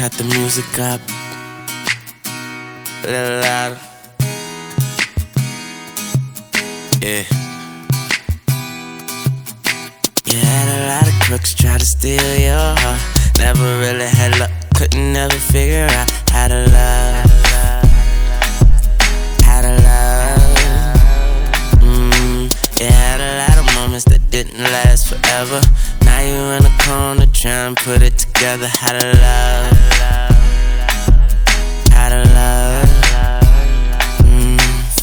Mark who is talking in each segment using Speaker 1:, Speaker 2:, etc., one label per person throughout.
Speaker 1: cut the music up a little louder. Yeah. You had a lot of crooks try to steal your heart. Never really had luck, couldn't never figure out how to love. How to love. Mm, you had a lot of moments that didn't last forever. Now you in the corner trying to put it together. How to love.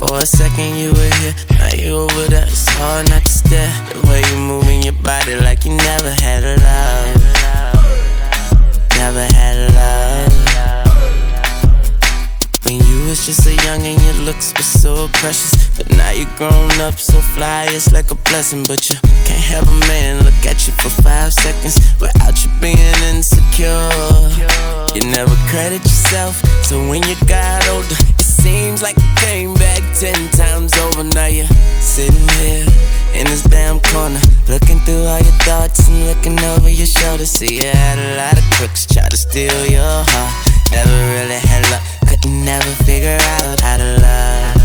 Speaker 1: For a second you were here, now you over there. It's hard not to stare. The way you moving your body like you never had a love. Never had a love. When you was just a young and your looks were so precious. But now you grown up so fly, it's like a blessing. But you can't have a man look at you for five seconds without you being insecure. You never credit yourself, so when you got older, it seems like came back ten times over. Now you're sitting here in this damn corner, looking through all your thoughts and looking over your shoulder. See, you had a lot of crooks try to steal your heart. Never really had luck, couldn't never figure out how to love.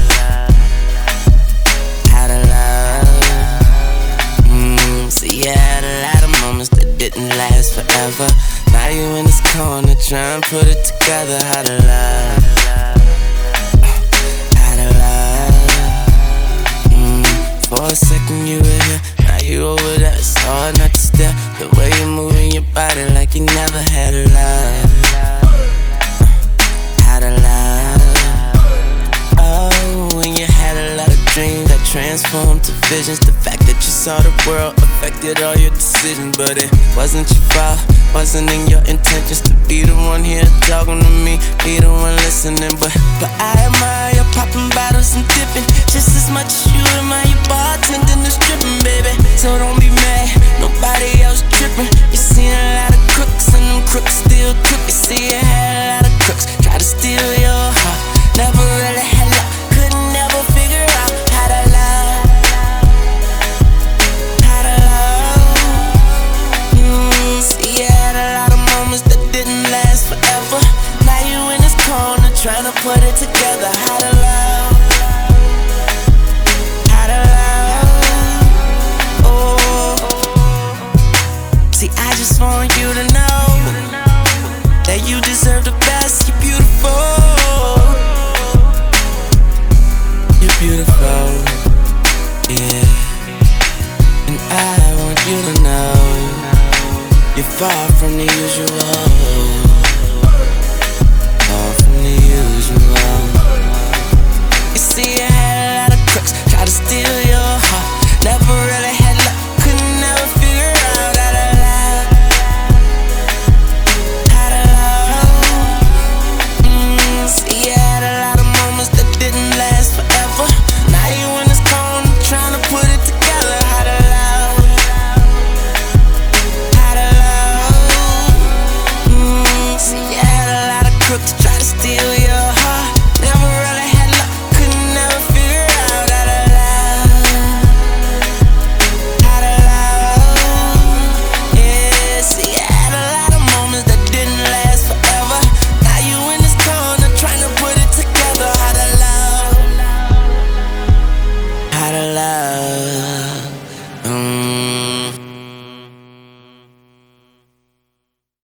Speaker 1: How to love. Mm, see, you had a lot of moments that didn't last forever. Now you in this corner trying to put it together. How to love. Like you never had a love. How to love. Oh, when you had a lot of dreams that transformed to visions. The fact that you saw the world affected all your decisions, but it wasn't your fault. Wasn't in your intentions to be the one here talking to me, be the one listening. But but I admire popping bottles and dipping just see, you had a lot of crooks try to steal your heart. Never really had luck, couldn't never figure out how to love. How to love. Mm, see, you had a lot of moments that didn't last forever. Now you in this corner trying to put it together. Far from the usual.